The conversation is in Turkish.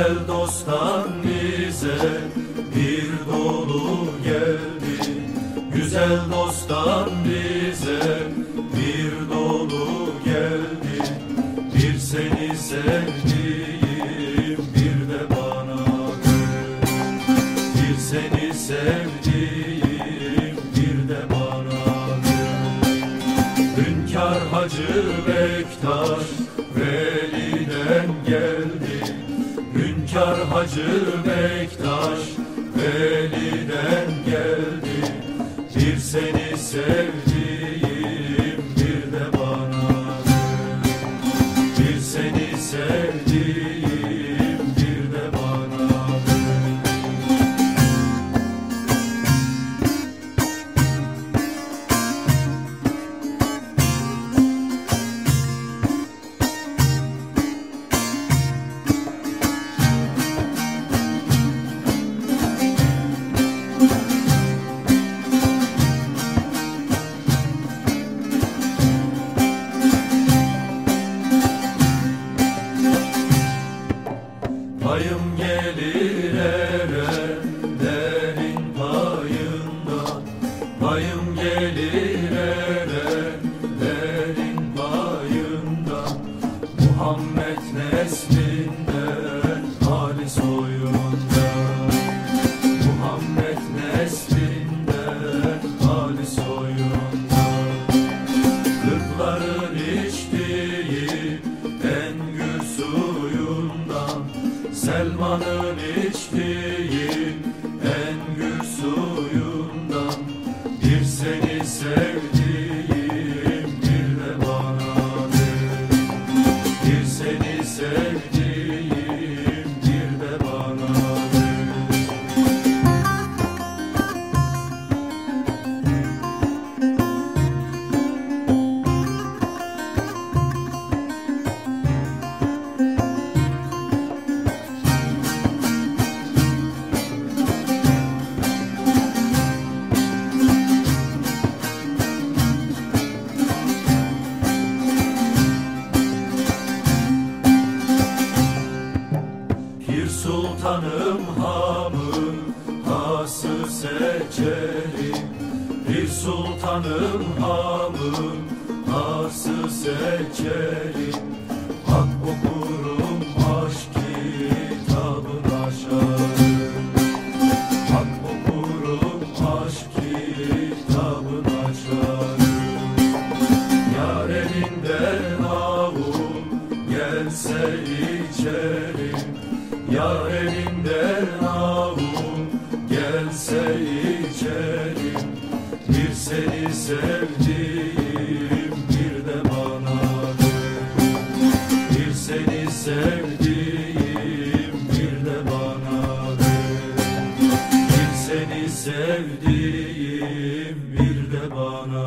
Güzel dosttan bize bir dolu geldi. Güzel dosttan bize bir dolu geldi. Bir seni sevdiğim bir de bana ver Bir seni sevdiğim bir de bana ver Hünkar Hacı Hacı Bektaş Veli'den geldi. Bir seni sevdiğim Muhammed neslinden Ali soyundan Muhammed neslinden Ali soyundan Kırkların içtiği en gül suyundan Selman'ın içtiği en gül suyundan Bir seni sevdiğim sultanım hamı hası seçerim. Pir sultanım hamı hası seçerim. Hak okurum aşk kitabını aşarım Hak okurum aşk kitabını aşarım Yar elinden avul gelse içerim Yar elinden avul gelse içerim. Bir seni sevdiğim bir de bana ver. Bir seni sevdiğim bir de bana ver. Bir seni sevdiğim bir de bana